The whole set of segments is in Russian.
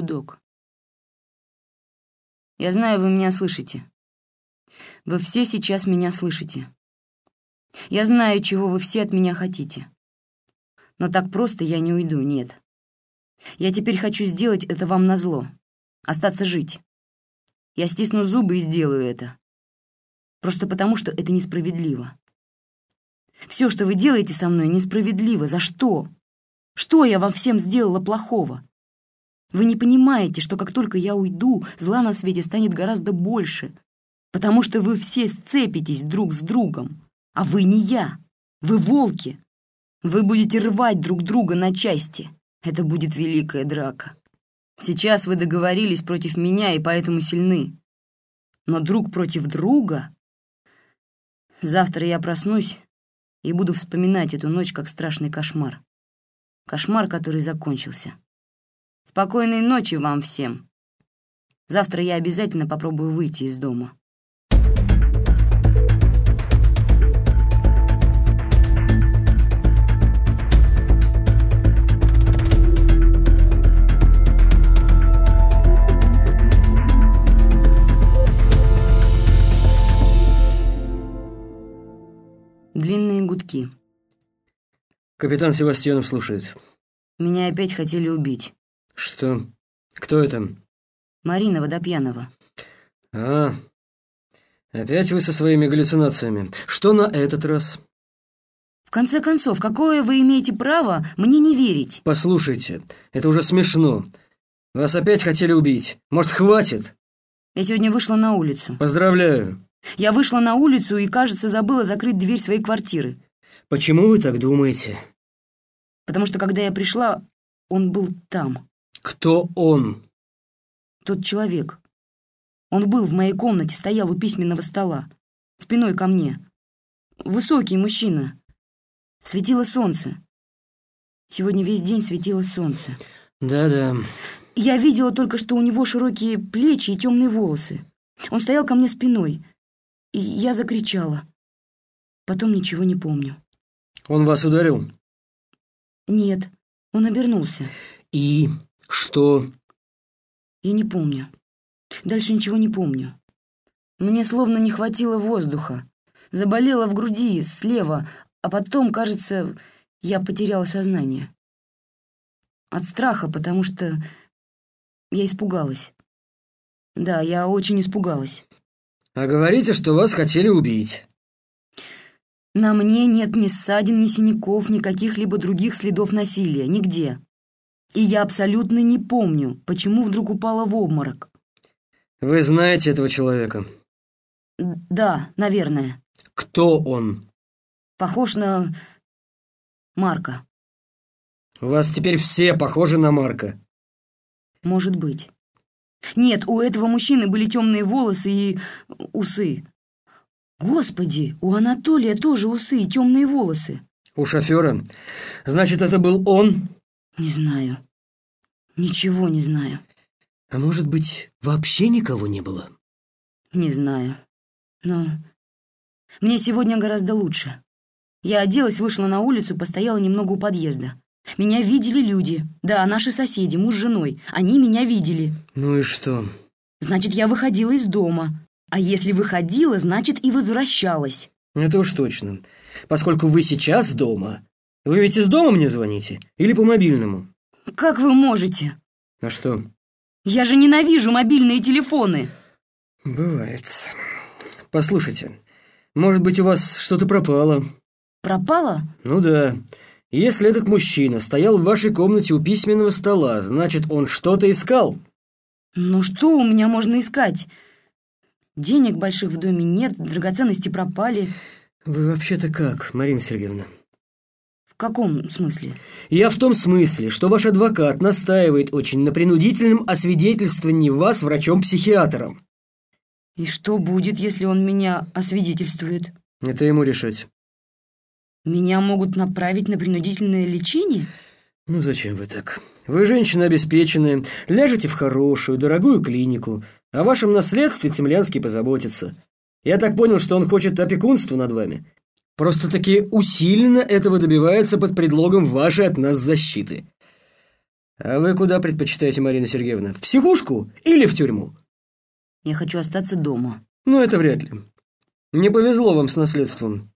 Гудок. Я знаю, вы меня слышите. Вы все сейчас меня слышите. Я знаю, чего вы все от меня хотите. Но так просто я не уйду, нет. Я теперь хочу сделать это вам назло. Остаться жить. Я стисну зубы и сделаю это. Просто потому, что это несправедливо. Все, что вы делаете со мной, несправедливо. За что? Что я вам всем сделала плохого? Вы не понимаете, что как только я уйду, зла на свете станет гораздо больше, потому что вы все сцепитесь друг с другом. А вы не я. Вы волки. Вы будете рвать друг друга на части. Это будет великая драка. Сейчас вы договорились против меня и поэтому сильны. Но друг против друга... Завтра я проснусь и буду вспоминать эту ночь как страшный кошмар. Кошмар, который закончился. Спокойной ночи вам всем. Завтра я обязательно попробую выйти из дома. Длинные гудки. Капитан Севастьянов слушает. Меня опять хотели убить. Что? Кто это? Марина Водопьянова. А, опять вы со своими галлюцинациями. Что на этот раз? В конце концов, какое вы имеете право мне не верить? Послушайте, это уже смешно. Вас опять хотели убить. Может, хватит? Я сегодня вышла на улицу. Поздравляю. Я вышла на улицу и, кажется, забыла закрыть дверь своей квартиры. Почему вы так думаете? Потому что, когда я пришла, он был там. Кто он? Тот человек. Он был в моей комнате, стоял у письменного стола, спиной ко мне. Высокий мужчина. Светило солнце. Сегодня весь день светило солнце. Да-да. Я видела только, что у него широкие плечи и темные волосы. Он стоял ко мне спиной. И я закричала. Потом ничего не помню. Он вас ударил? Нет, он обернулся. И что? Я не помню. Дальше ничего не помню. Мне словно не хватило воздуха. Заболело в груди, слева, а потом, кажется, я потеряла сознание. От страха, потому что я испугалась. Да, я очень испугалась. А говорите, что вас хотели убить. На мне нет ни ссадин, ни синяков, ни каких-либо других следов насилия. Нигде. И я абсолютно не помню, почему вдруг упала в обморок. Вы знаете этого человека? Да, наверное. Кто он? Похож на Марка. У вас теперь все похожи на Марка. Может быть. Нет, у этого мужчины были темные волосы и усы. Господи, у Анатолия тоже усы и темные волосы. У шофера? Значит, это был он? Не знаю. Ничего не знаю. А может быть, вообще никого не было? Не знаю. Но мне сегодня гораздо лучше. Я оделась, вышла на улицу, постояла немного у подъезда. Меня видели люди. Да, наши соседи, муж с женой. Они меня видели. Ну и что? Значит, я выходила из дома. А если выходила, значит, и возвращалась. Это уж точно. Поскольку вы сейчас дома. Вы ведь из дома мне звоните? Или по мобильному? Как вы можете? А что? Я же ненавижу мобильные телефоны. Бывает. Послушайте, может быть, у вас что-то пропало? Пропало? Ну да. Если этот мужчина стоял в вашей комнате у письменного стола, значит, он что-то искал. Ну что у меня можно искать? Денег больших в доме нет, драгоценности пропали. Вы вообще-то как, Марина Сергеевна? В каком смысле? Я в том смысле, что ваш адвокат настаивает очень на принудительном освидетельствовании вас врачом-психиатром. И что будет, если он меня освидетельствует? Это ему решать. Меня могут направить на принудительное лечение? Ну зачем вы так? Вы женщина обеспеченная, ляжете в хорошую, дорогую клинику, о вашем наследстве Цемлянский позаботится. Я так понял, что он хочет опекунства над вами. Просто-таки усиленно этого добивается под предлогом вашей от нас защиты. А вы куда предпочитаете, Марина Сергеевна? В психушку или в тюрьму? Я хочу остаться дома. Ну, это вряд ли. Не повезло вам с наследством.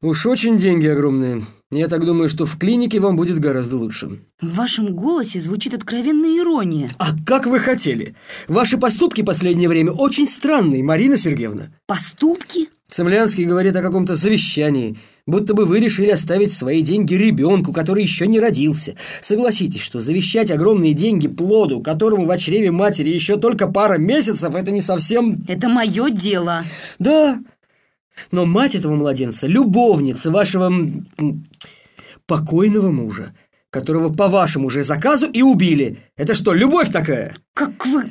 Уж очень деньги огромные. Я так думаю, что в клинике вам будет гораздо лучше. В вашем голосе звучит откровенная ирония. А как вы хотели? Ваши поступки последнее время очень странные, Марина Сергеевна. Поступки? Цемлянский говорит о каком-то завещании, будто бы вы решили оставить свои деньги ребенку, который еще не родился. Согласитесь, что завещать огромные деньги плоду, которому в чреве матери еще только пара месяцев, это не совсем... Это мое дело. Да, но мать этого младенца — любовница вашего покойного мужа, которого по вашему же заказу и убили. Это что, любовь такая? Как вы...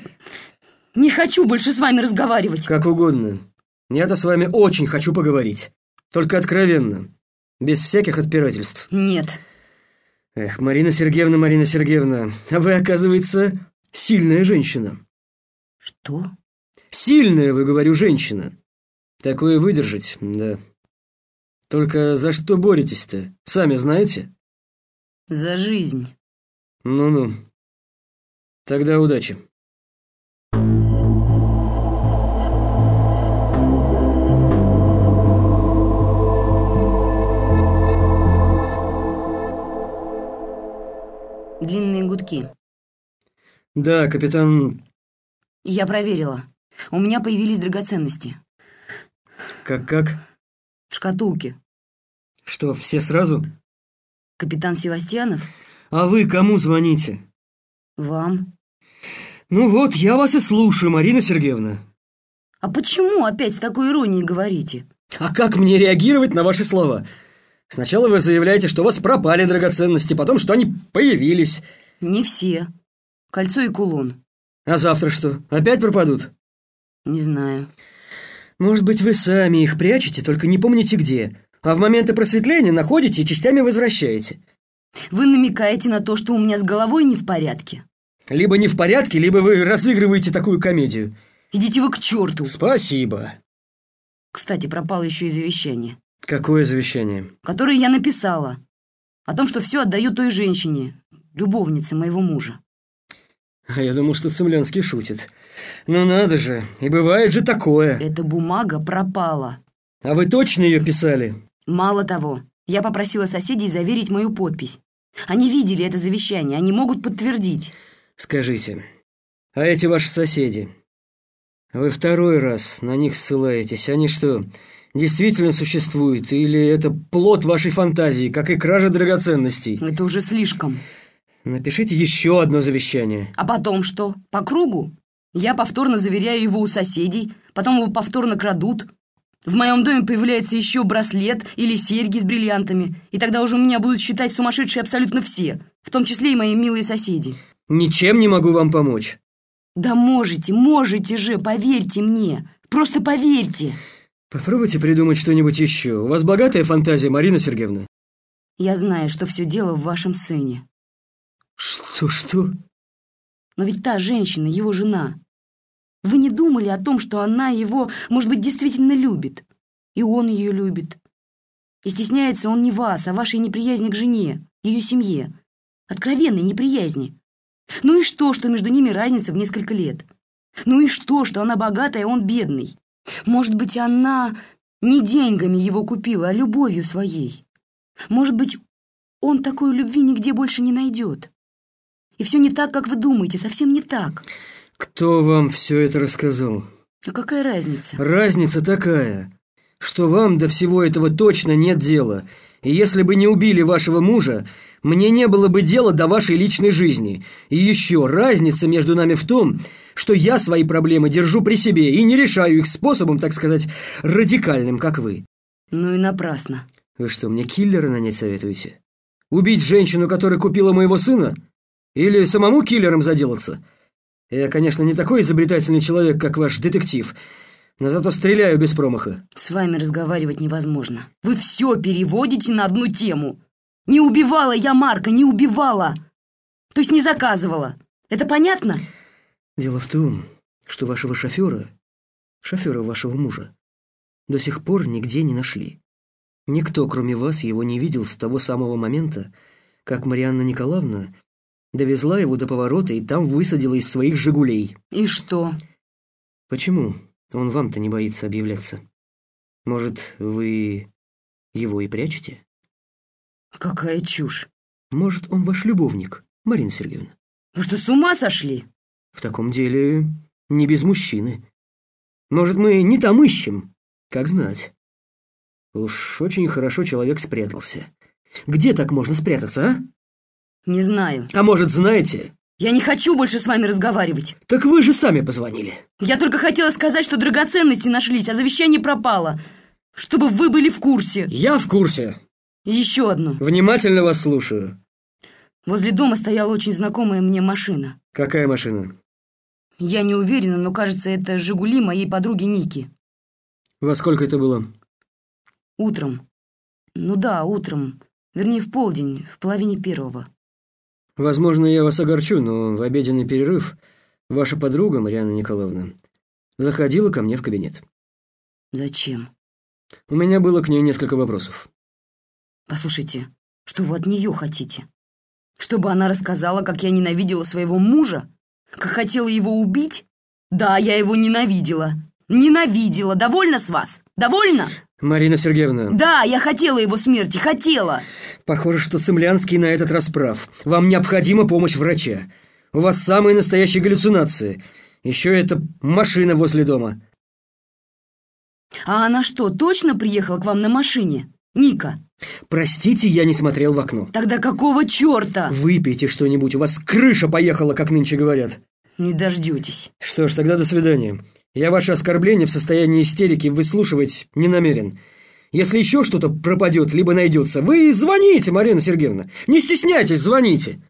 Не хочу больше с вами разговаривать. Как угодно. Я-то с вами очень хочу поговорить. Только откровенно. Без всяких отпирательств. Нет. Эх, Марина Сергеевна, Марина Сергеевна, а вы, оказывается, сильная женщина. Что? Сильная, вы говорю, женщина. Такое выдержать, да. Только за что боретесь-то, сами знаете? За жизнь. Ну-ну. Тогда удачи. Длинные гудки. Да, капитан... Я проверила. У меня появились драгоценности. Как-как? В шкатулке. Что, все сразу? Капитан Севастьянов? А вы кому звоните? Вам. Ну вот, я вас и слушаю, Марина Сергеевна. А почему опять с такой иронией говорите? А как мне реагировать на ваши слова? Сначала вы заявляете, что у вас пропали драгоценности, потом, что они появились. Не все. Кольцо и кулон. А завтра что, опять пропадут? Не знаю. Может быть, вы сами их прячете, только не помните где, а в моменты просветления находите и частями возвращаете. Вы намекаете на то, что у меня с головой не в порядке. Либо не в порядке, либо вы разыгрываете такую комедию. Идите вы к черту. Спасибо. Кстати, пропало еще и завещание. Какое завещание? Которое я написала. О том, что все отдаю той женщине, любовнице моего мужа. А я думал, что Цемлянский шутит. Ну надо же, и бывает же такое. Эта бумага пропала. А вы точно ее писали? Мало того, я попросила соседей заверить мою подпись. Они видели это завещание, они могут подтвердить. Скажите, а эти ваши соседи, вы второй раз на них ссылаетесь, они что, действительно существуют, или это плод вашей фантазии, как и кража драгоценностей? Это уже слишком. Напишите еще одно завещание. А потом что? По кругу? Я повторно заверяю его у соседей, потом его повторно крадут. В моем доме появляется еще браслет или серьги с бриллиантами, и тогда уже меня будут считать сумасшедшие абсолютно все, в том числе и мои милые соседи. Ничем не могу вам помочь. Да можете, можете же, поверьте мне. Просто поверьте. Попробуйте придумать что-нибудь еще. У вас богатая фантазия, Марина Сергеевна. Я знаю, что все дело в вашем сыне. Что-что? Но ведь та женщина, его жена. Вы не думали о том, что она его, может быть, действительно любит? И он ее любит. И стесняется он не вас, а вашей неприязни к жене, ее семье. Откровенной неприязни. Ну и что, что между ними разница в несколько лет? Ну и что, что она богатая, а он бедный? Может быть, она не деньгами его купила, а любовью своей? Может быть, он такой любви нигде больше не найдет? И все не так, как вы думаете, совсем не так. Кто вам все это рассказал? А какая разница? Разница такая, что вам до всего этого точно нет дела. И если бы не убили вашего мужа, мне не было бы дела до вашей личной жизни. И еще разница между нами в том, что я свои проблемы держу при себе и не решаю их способом, так сказать, радикальным, как вы. Ну и напрасно. Вы что, мне киллера нанять советуете? Убить женщину, которая купила моего сына? Или самому киллером заделаться? Я, конечно, не такой изобретательный человек, как ваш детектив, но зато стреляю без промаха. С вами разговаривать невозможно. Вы все переводите на одну тему. Не убивала я Марка, не убивала. То есть не заказывала. Это понятно? Дело в том, что вашего шофера, шофера вашего мужа, до сих пор нигде не нашли. Никто, кроме вас, его не видел с того самого момента, как Марианна Николаевна Довезла его до поворота и там высадила из своих «Жигулей». И что? Почему он вам-то не боится объявляться? Может, вы его и прячете? Какая чушь. Может, он ваш любовник, Марина Сергеевна? Вы что, с ума сошли? В таком деле не без мужчины. Может, мы не там ищем? Как знать. Уж очень хорошо человек спрятался. Где так можно спрятаться, а? Не знаю. А может, знаете? Я не хочу больше с вами разговаривать. Так вы же сами позвонили. Я только хотела сказать, что драгоценности нашлись, а завещание пропало. Чтобы вы были в курсе. Я в курсе. Еще одно. Внимательно вас слушаю. Возле дома стояла очень знакомая мне машина. Какая машина? Я не уверена, но кажется, это «Жигули» моей подруги Ники. Во сколько это было? Утром. Ну да, утром. Вернее, в полдень, в половине первого. Возможно, я вас огорчу, но в обеденный перерыв ваша подруга, Марьяна Николаевна, заходила ко мне в кабинет. Зачем? У меня было к ней несколько вопросов. Послушайте, что вы от нее хотите? Чтобы она рассказала, как я ненавидела своего мужа? Как хотела его убить? Да, я его ненавидела. Ненавидела. Довольно с вас? Довольно? Марина Сергеевна. Да, я хотела его смерти, хотела. Похоже, что Цемлянский на этот раз прав. Вам необходима помощь врача. У вас самые настоящие галлюцинации. Еще эта машина возле дома. А она что, точно приехала к вам на машине? Ника? Простите, я не смотрел в окно. Тогда какого черта? Выпейте что-нибудь, у вас крыша поехала, как нынче говорят. Не дождетесь. Что ж, тогда до свидания. Я ваше оскорбление в состоянии истерики выслушивать не намерен. Если еще что-то пропадет, либо найдется, вы звоните, Марина Сергеевна. Не стесняйтесь, звоните.